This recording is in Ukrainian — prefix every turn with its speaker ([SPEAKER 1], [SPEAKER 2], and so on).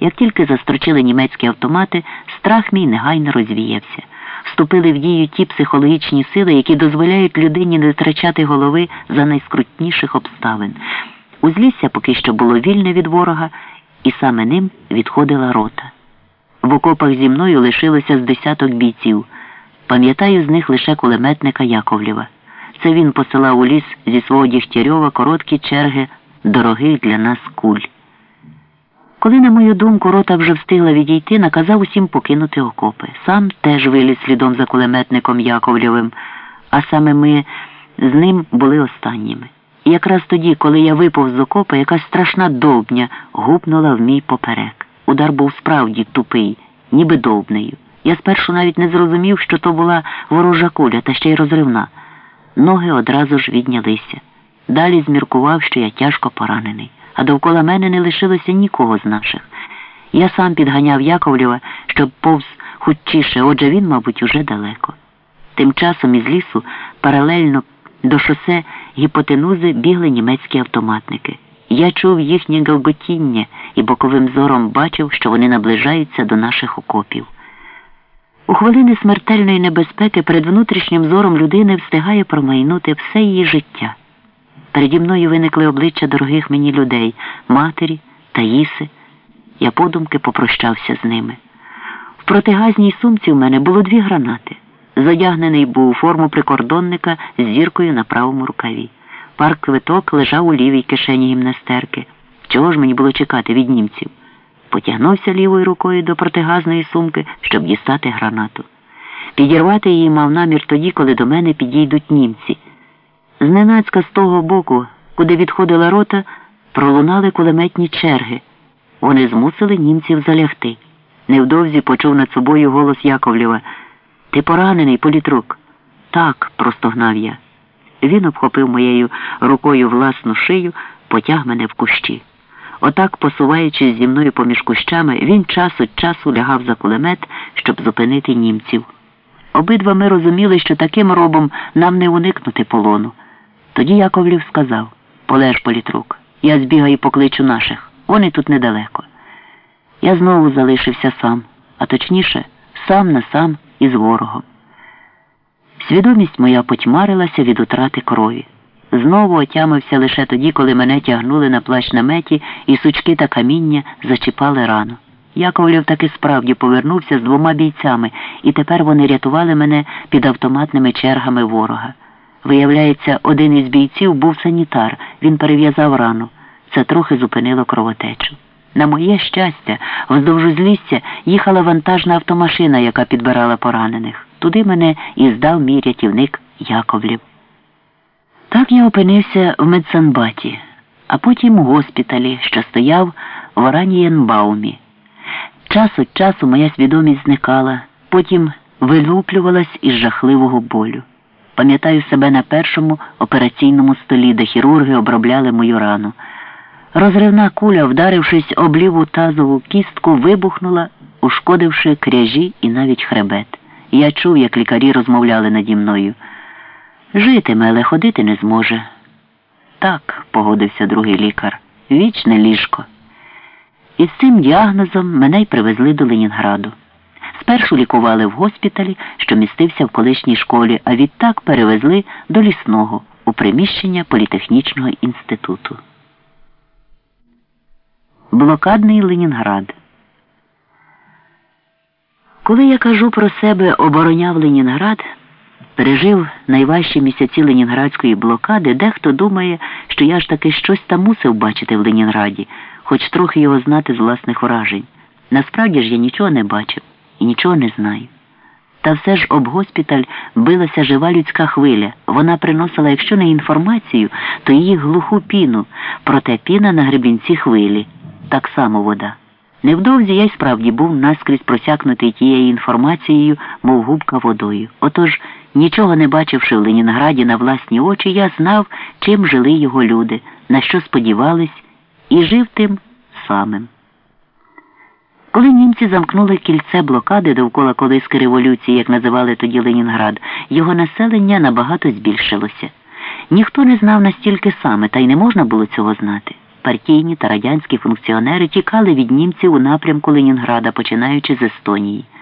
[SPEAKER 1] Як тільки застрочили німецькі автомати, страх мій негайно розвіявся. Вступили в дію ті психологічні сили, які дозволяють людині не втрачати голови за найскрутніших обставин. Узлісся поки що було вільне від ворога, і саме ним відходила рота. В окопах зі мною лишилося з десяток бійців. Пам'ятаю з них лише кулеметника Яковлєва. Це він посилав у ліс зі свого Дігтярьова короткі черги дорогих для нас куль. Коли, на мою думку, рота вже встигла відійти, наказав усім покинути окопи. Сам теж виліз слідом за кулеметником Яковлєвим, а саме ми з ним були останніми. І якраз тоді, коли я випав з окопа, якась страшна довбня гупнула в мій поперек. Удар був справді тупий, ніби довбнею. Я спершу навіть не зрозумів, що то була ворожа куля, та ще й розривна. Ноги одразу ж віднялися. Далі зміркував, що я тяжко поранений, а довкола мене не лишилося нікого з наших. Я сам підганяв Яковлєва, щоб повз хутчіше, отже він, мабуть, уже далеко. Тим часом із лісу паралельно до шосе гіпотенузи бігли німецькі автоматники. Я чув їхнє галготіння і боковим зором бачив, що вони наближаються до наших окопів. У хвилини смертельної небезпеки перед внутрішнім зором людини встигає промайнути все її життя. Переді мною виникли обличчя дорогих мені людей, матері, Таїси. Я подумки попрощався з ними. В протигазній сумці в мене було дві гранати. Задягнений був у форму прикордонника з зіркою на правому рукаві. Парк квиток лежав у лівій кишені гімнастерки. Чого ж мені було чекати від німців? Потягнувся лівою рукою до протигазної сумки, щоб дістати гранату. Підірвати її мав намір тоді, коли до мене підійдуть німці. Зненацька з того боку, куди відходила рота, пролунали кулеметні черги. Вони змусили німців залягти. Невдовзі почув над собою голос Яковлєва. Ти поранений, політрук. Так, простогнав я. Він обхопив моєю рукою власну шию, потяг мене в кущі. Отак, посуваючись зі мною поміж кущами, він час від часу лягав за кулемет, щоб зупинити німців. Обидва ми розуміли, що таким робом нам не уникнути полону. Тоді Яковлів сказав Полеж, політрук, я збігаю покличу наших. Вони тут недалеко. Я знову залишився сам, а точніше, сам на сам із ворогом. Свідомість моя потьмарилася від утрати крові. Знову отямився лише тоді, коли мене тягнули на плащ наметі, і сучки та каміння зачіпали рану. Яковлів таки справді повернувся з двома бійцями, і тепер вони рятували мене під автоматними чергами ворога. Виявляється, один із бійців був санітар, він перев'язав рану. Це трохи зупинило кровотечу. На моє щастя, вздовж узлісся їхала вантажна автомашина, яка підбирала поранених. Туди мене і здав мій рятівник Яковлів. Так я опинився в медсанбаті, а потім у госпіталі, що стояв в Оранієнбаумі. Час від часу моя свідомість зникала, потім вилуплювалась із жахливого болю. Пам'ятаю себе на першому операційному столі, де хірурги обробляли мою рану. Розривна куля, вдарившись об ліву тазову кістку, вибухнула, ушкодивши кряжі і навіть хребет. Я чув, як лікарі розмовляли наді мною. Житиме, але ходити не зможе. Так, погодився другий лікар, вічне ліжко. І з цим діагнозом мене й привезли до Ленінграду. Спершу лікували в госпіталі, що містився в колишній школі, а відтак перевезли до лісного у приміщення політехнічного інституту. Блокадний Ленінград. Коли я кажу про себе обороняв Ленінград, пережив найважчі місяці Ленінградської блокади, дехто думає, що я ж таки щось там мусив бачити в Ленінграді, хоч трохи його знати з власних уражень. Насправді ж я нічого не бачив і нічого не знаю. Та все ж об госпіталь билася жива людська хвиля. Вона приносила, якщо не інформацію, то її глуху піну, проте піна на гребінці хвилі, так само вода. Невдовзі я й справді був наскрізь просякнутий тією інформацією, мов губка водою. Отож, нічого не бачивши в Ленінграді на власні очі, я знав, чим жили його люди, на що сподівались, і жив тим самим. Коли німці замкнули кільце блокади довкола колиски революції, як називали тоді Ленінград, його населення набагато збільшилося. Ніхто не знав настільки саме, та й не можна було цього знати. партійні та радянські функціонери тікали від німців у напрямку Ленінграда, починаючи з Естонії.